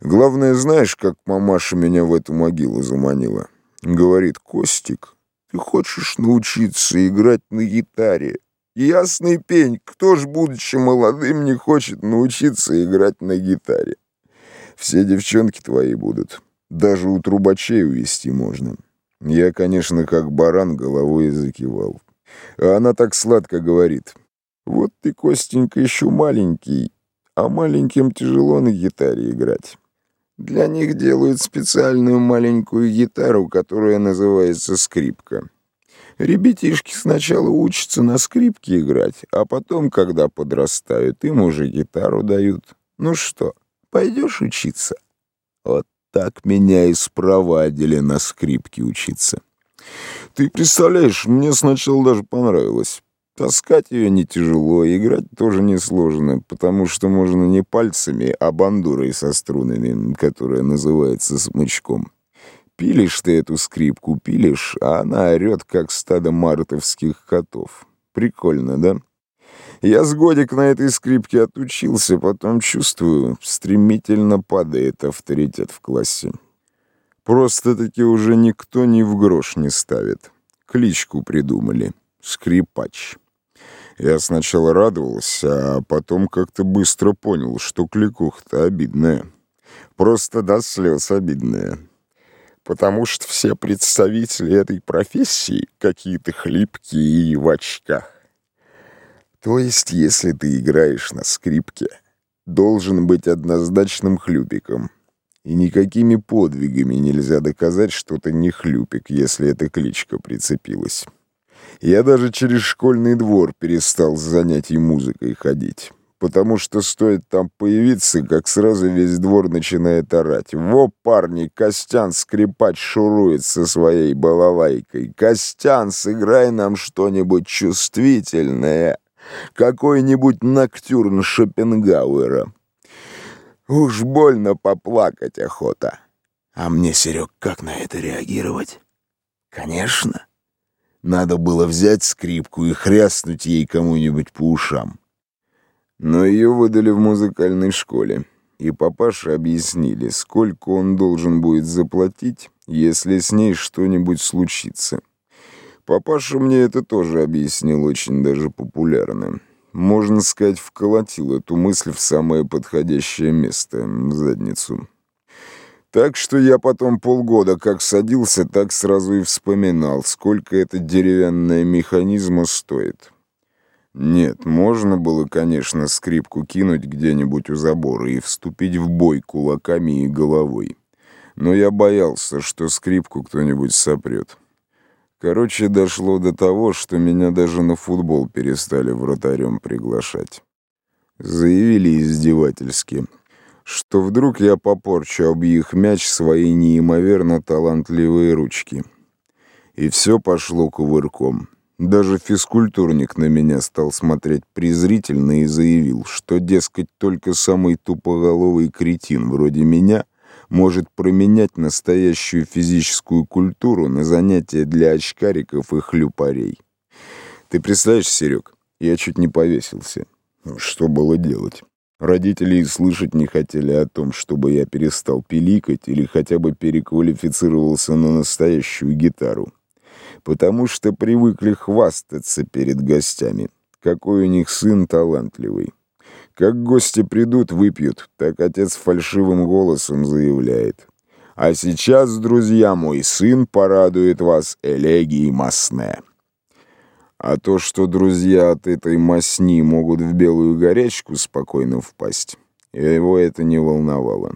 Главное, знаешь, как мамаша меня в эту могилу заманила? Говорит, Костик, ты хочешь научиться играть на гитаре? Ясный пень, кто ж, будучи молодым, не хочет научиться играть на гитаре? Все девчонки твои будут. Даже у трубачей увести можно. Я, конечно, как баран головой закивал. А она так сладко говорит. Вот ты, Костенька, еще маленький, а маленьким тяжело на гитаре играть. Для них делают специальную маленькую гитару, которая называется скрипка. Ребятишки сначала учатся на скрипке играть, а потом, когда подрастают, им уже гитару дают. Ну что, пойдешь учиться? Вот так меня и спровадили на скрипке учиться. Ты представляешь, мне сначала даже понравилось. Таскать ее не тяжело, играть тоже несложно, потому что можно не пальцами, а бандурой со струнами, которая называется смычком. Пилишь ты эту скрипку, пилишь, а она орет, как стадо мартовских котов. Прикольно, да? Я с годик на этой скрипке отучился, потом чувствую, стремительно падает авторитет в классе. Просто-таки уже никто ни в грош не ставит. Кличку придумали — скрипач. Я сначала радовался, а потом как-то быстро понял, что кликуха-то обидная. Просто до слез обидная. Потому что все представители этой профессии какие-то хлипкие и в очках. То есть, если ты играешь на скрипке, должен быть однозначным хлюпиком. И никакими подвигами нельзя доказать, что ты не хлюпик, если эта кличка прицепилась. Я даже через школьный двор перестал с занятий музыкой ходить. Потому что стоит там появиться, как сразу весь двор начинает орать. «Во, парни, Костян скрипач шурует со своей балалайкой! Костян, сыграй нам что-нибудь чувствительное! Какой-нибудь ноктюрн Шопенгауэра!» Уж больно поплакать охота. А мне, Серег, как на это реагировать? Конечно. Надо было взять скрипку и хряснуть ей кому-нибудь по ушам. Но ее выдали в музыкальной школе, и папаше объяснили, сколько он должен будет заплатить, если с ней что-нибудь случится. Папаша мне это тоже объяснил очень даже популярно. Можно сказать, вколотил эту мысль в самое подходящее место, в задницу. Так что я потом полгода как садился, так сразу и вспоминал, сколько эта деревянная механизма стоит. Нет, можно было, конечно, скрипку кинуть где-нибудь у забора и вступить в бой кулаками и головой. Но я боялся, что скрипку кто-нибудь сопрет. Короче, дошло до того, что меня даже на футбол перестали вратарем приглашать. Заявили издевательски, что вдруг я попорчу об их мяч свои неимоверно талантливые ручки. И все пошло кувырком. Даже физкультурник на меня стал смотреть презрительно и заявил, что, дескать, только самый тупоголовый кретин вроде меня может променять настоящую физическую культуру на занятия для очкариков и хлюпарей. Ты представляешь, Серег, я чуть не повесился. Что было делать? Родители и слышать не хотели о том, чтобы я перестал пиликать или хотя бы переквалифицировался на настоящую гитару. Потому что привыкли хвастаться перед гостями. Какой у них сын талантливый. Как гости придут, выпьют, так отец фальшивым голосом заявляет. А сейчас, друзья, мой сын порадует вас элегией Масне. А то, что друзья от этой масни могут в белую горячку спокойно впасть, его это не волновало.